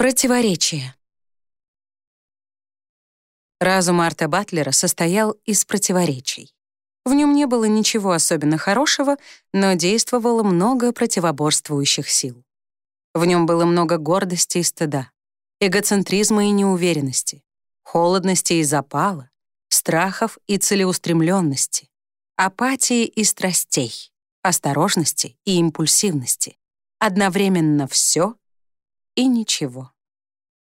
Противоречие. Разум Арта Батлера состоял из противоречий. В нем не было ничего особенно хорошего, но действовало много противоборствующих сил. В нем было много гордости и стыда, эгоцентризма и неуверенности, холодности и запала, страхов и целеустремленности, апатии и страстей, осторожности и импульсивности. Одновременно все и ничего.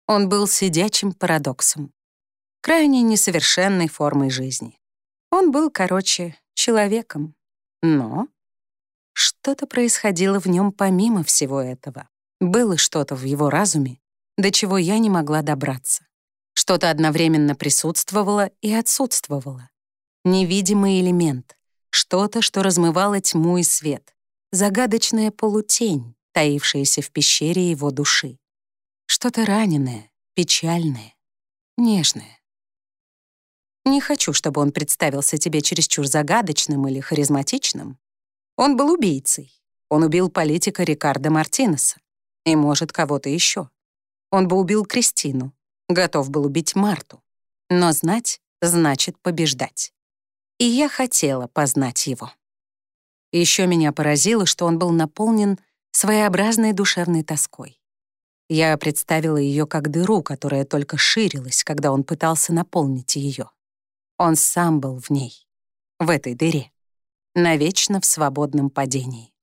Он был сидячим парадоксом, крайне несовершенной формой жизни. Он был, короче, человеком. Но что-то происходило в нем помимо всего этого. Было что-то в его разуме, до чего я не могла добраться. Что-то одновременно присутствовало и отсутствовало. Невидимый элемент, что-то, что размывало тьму и свет, загадочная полутень, таившееся в пещере его души. Что-то раненое, печальное, нежное. Не хочу, чтобы он представился тебе чересчур загадочным или харизматичным. Он был убийцей. Он убил политика Рикардо Мартинеса. И, может, кого-то еще. Он бы убил Кристину. Готов был убить Марту. Но знать значит побеждать. И я хотела познать его. Еще меня поразило, что он был наполнен своеобразной душевной тоской. Я представила ее как дыру, которая только ширилась, когда он пытался наполнить ее. Он сам был в ней, в этой дыре, навечно в свободном падении.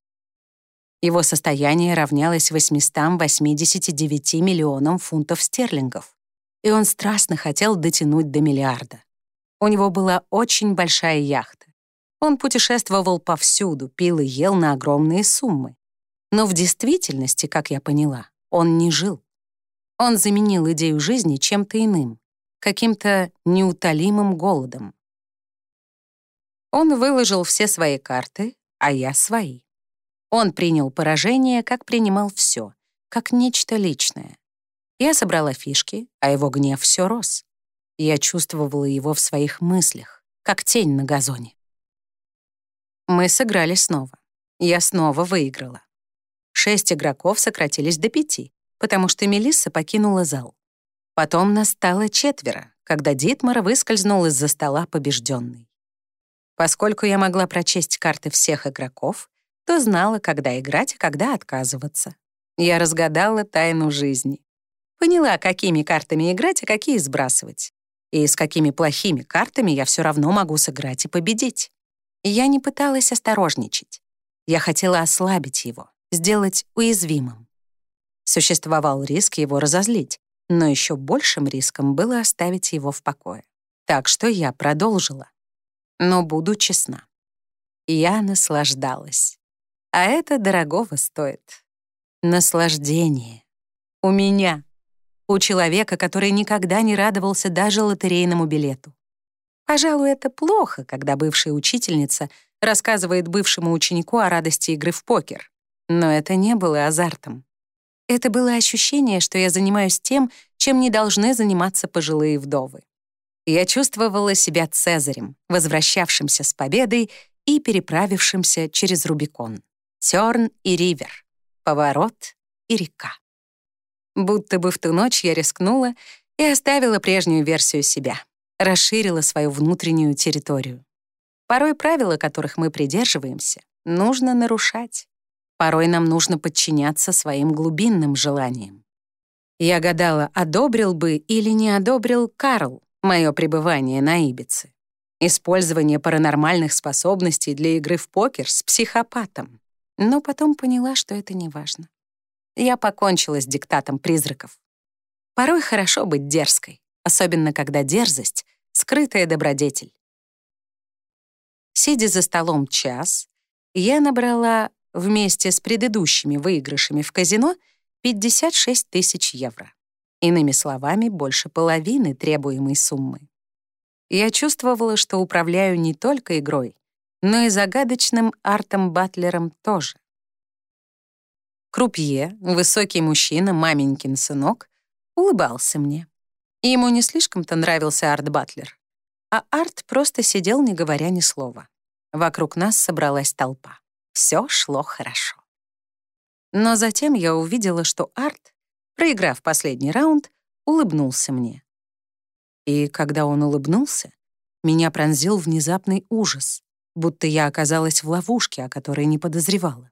Его состояние равнялось 889 миллионам фунтов стерлингов, и он страстно хотел дотянуть до миллиарда. У него была очень большая яхта. Он путешествовал повсюду, пил и ел на огромные суммы. Но в действительности, как я поняла, он не жил. Он заменил идею жизни чем-то иным, каким-то неутолимым голодом. Он выложил все свои карты, а я свои. Он принял поражение, как принимал все, как нечто личное. Я собрала фишки, а его гнев все рос. Я чувствовала его в своих мыслях, как тень на газоне. Мы сыграли снова. Я снова выиграла. Шесть игроков сократились до пяти, потому что Мелисса покинула зал. Потом нас стало четверо, когда Дитмар выскользнул из-за стола побежденный. Поскольку я могла прочесть карты всех игроков, то знала, когда играть, а когда отказываться. Я разгадала тайну жизни. Поняла, какими картами играть, а какие сбрасывать. И с какими плохими картами я все равно могу сыграть и победить. Я не пыталась осторожничать. Я хотела ослабить его, сделать уязвимым. Существовал риск его разозлить, но еще большим риском было оставить его в покое. Так что я продолжила. Но буду честна. Я наслаждалась. А это дорогого стоит. Наслаждение. У меня. У человека, который никогда не радовался даже лотерейному билету. Пожалуй, это плохо, когда бывшая учительница рассказывает бывшему ученику о радости игры в покер. Но это не было азартом. Это было ощущение, что я занимаюсь тем, чем не должны заниматься пожилые вдовы. Я чувствовала себя Цезарем, возвращавшимся с победой и переправившимся через Рубикон. Терн и Ривер, поворот и река. Будто бы в ту ночь я рискнула и оставила прежнюю версию себя, расширила свою внутреннюю территорию. Порой правила, которых мы придерживаемся, нужно нарушать. Порой нам нужно подчиняться своим глубинным желаниям. Я гадала, одобрил бы или не одобрил Карл мое пребывание на Ибице. Использование паранормальных способностей для игры в покер с психопатом. Но потом поняла, что это не важно. Я покончила с диктатом призраков. Порой хорошо быть дерзкой, особенно когда дерзость — скрытая добродетель. Сидя за столом час, я набрала вместе с предыдущими выигрышами в казино 56 тысяч евро. Иными словами, больше половины требуемой суммы. Я чувствовала, что управляю не только игрой, но и загадочным Артом Батлером тоже. Крупье, высокий мужчина, маменькин сынок, улыбался мне. Ему не слишком-то нравился Арт Батлер, а Арт просто сидел, не говоря ни слова. Вокруг нас собралась толпа. Все шло хорошо. Но затем я увидела, что Арт проиграв последний раунд, улыбнулся мне. И когда он улыбнулся, меня пронзил внезапный ужас, будто я оказалась в ловушке, о которой не подозревала.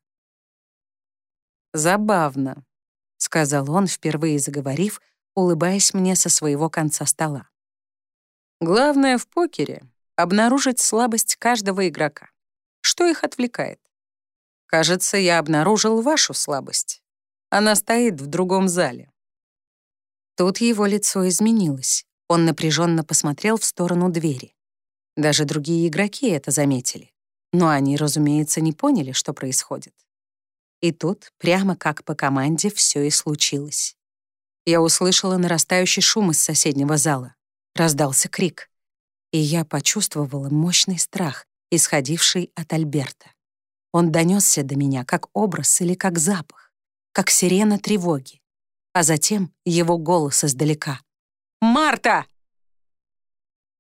«Забавно», — сказал он, впервые заговорив, улыбаясь мне со своего конца стола. «Главное в покере — обнаружить слабость каждого игрока. Что их отвлекает? Кажется, я обнаружил вашу слабость. Она стоит в другом зале». Тут его лицо изменилось. Он напряженно посмотрел в сторону двери. Даже другие игроки это заметили. Но они, разумеется, не поняли, что происходит. И тут, прямо как по команде, все и случилось. Я услышала нарастающий шум из соседнего зала. Раздался крик. И я почувствовала мощный страх, исходивший от Альберта. Он донесся до меня как образ или как запах, как сирена тревоги. А затем его голос издалека. «Марта!»